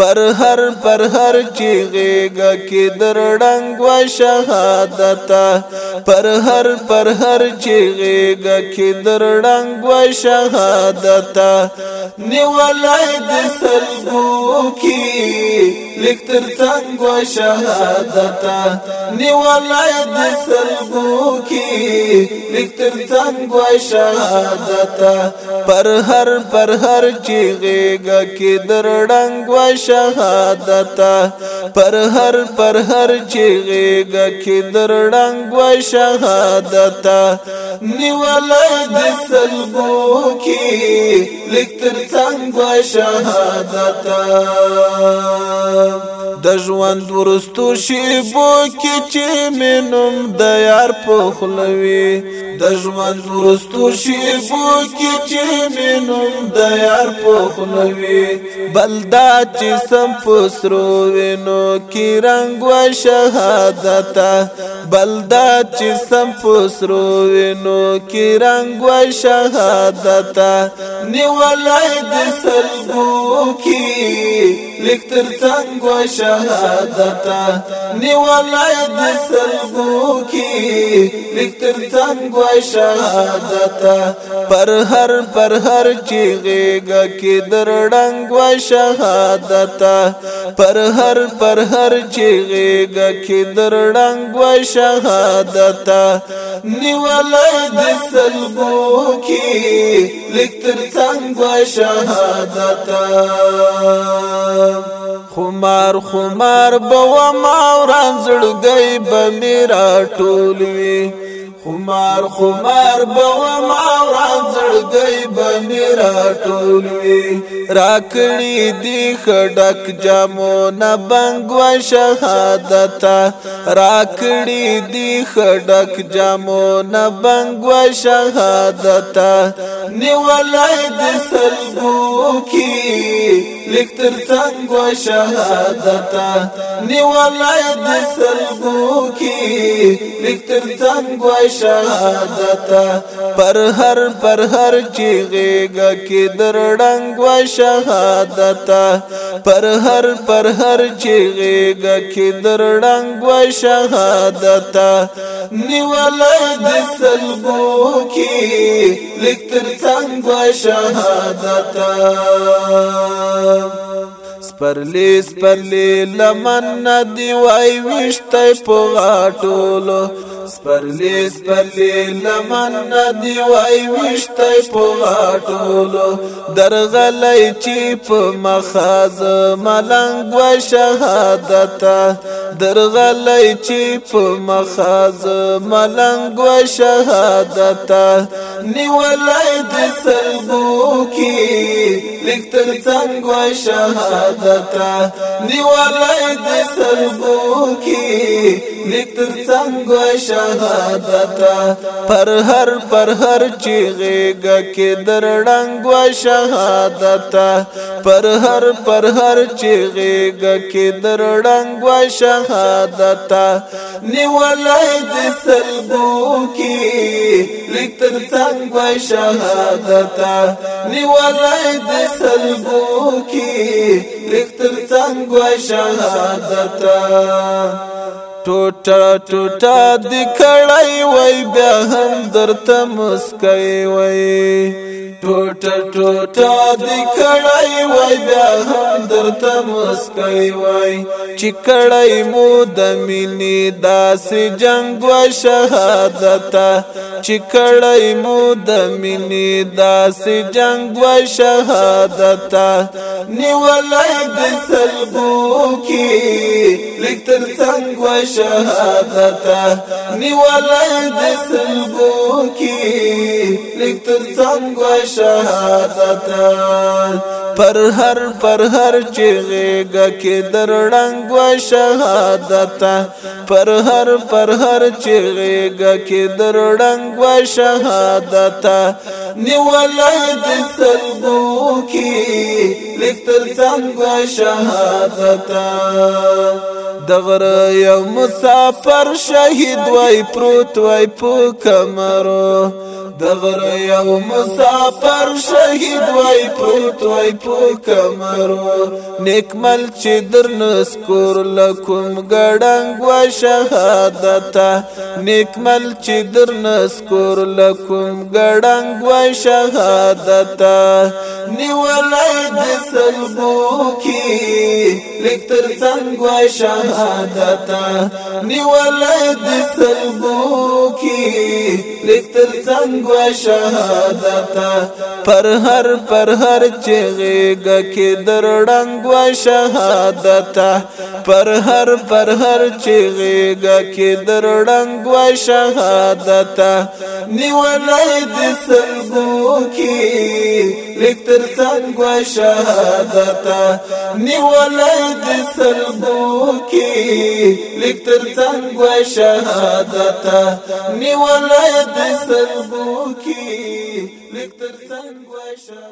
پر هر پر هر چیغېګه کې درړنګ و شهادت پر هر پر هر چیغېګه کې درړنګ و شهادت نیولای د سرګو کې لیکتر څنګه و شهادت نیولای د سرګو کې لیکتر څنګه و شهادت پر هر پر هر چیغېګه کې درډنګ و شهادت پر هر پر هر چیغېګه کې درډنګ و شهادت نیولای د سلګو کې لیک تر څنګ و شهادت د ژوند ورستو شیبو کې چې مینوم د یار په خلوي د ژوند ورستو شیبو کې چې مینوم د یار په خلوي بلدا چې سم پسرو وینو کې رنگ و شهادت بلدا چې سم پسرو وینو کې رنگ و شهادت نیولای د سلګو کې لیکتر څنګه شهادتا نیولای د سرګو کې لیکتر څنګه شهادتا پر هر پر هر چیغېګه کې درډنګ و شهادتا پر هر پر هر چیغېګه کې درډنګ و شهادتا نیولای د سرګو کې لیکتر څنګه شهادتا خمار خمار بوا ماوران زړګي بمیرا ټولوي خمار خمار بوا ماوران زړګي بمیرا ټولوي راکړي دي خډک جامو نه بنګ و شهادت راکړي دي خډک جامو نه بنګ و شهادت نیولای د سلګو کې لیک تر څنګه شهادت نیولای د سرګو کی لیک تر څنګه شهادت پر هر پر هر چیغه کی درډنګ شهادت پر هر پر هر چیغه کی درډنګ شهادت نیولای د سرګو کی لیک تر څنګه شهادت سپرلی سپرلی لمن ندی وای وشتای په غاټولو سپرلی سپرلی لمن ندی وای وشتای په غاټولو درغلای چی په مخاز ملنګ و شهادت درغلای چی په مخاز ملنګ و شهادت نیولای د سلبو کی لیکتر څنګه شهادت دیوالای د سلبو کی لیکتر څنګه شهادت پر هر پر هر چیغه کې درړنګ شهادت پر هر پر هر چیغه کې درړنګ شهادت نیولای د سلبو کی لیکتر څنګه وای شهادت نیولای د سلبو کی لیکتر څنګه وای شهادت ټوټه ټوټه د کړای وای بیا هم درته مسکای وای ټوټه ټوټه دی کړای وای بیا هم درته مسکای وای چې کړای مو د مینې داسې جنگ و شهادت چې کړای مو د مینې داسې جنگ و شهادت نیولای د سلبو کې لیکتر څنګه و شهادت نیولای د سلبو کې لیکتر څنګه شهادت پر هر پر هر چغېګه کې درړنګ و شهادت پر هر پر هر چغېګه کې درړنګ و شهادت نیولد سلګو کې لیکتل څنګه شهادت دغر یو مسافر شهید وای پروت وای په کمرو دغر یو مسافر شهید وای پروت وای په کمرو نیک مل چې درنس کور لکم ګړنګ وا شهادت نیک مل چې درنس کور لکم ګړنګ وا شهادت نیولای د سلبو کی لیکتر څنګه شهادت نیولای د سلبو کی لیکتر څنګه شهادت پر هر پر هر چغېګه کې درړنګ شهادت پر هر پر هر چغېګه کې درړنګ شهادت نیولای د سلګو کې لیکتر څنګه شهادت نیولای د سلګو کې لیکتر څنګه شهادت نیولای د سترګو کې لیک تر څنګ وشه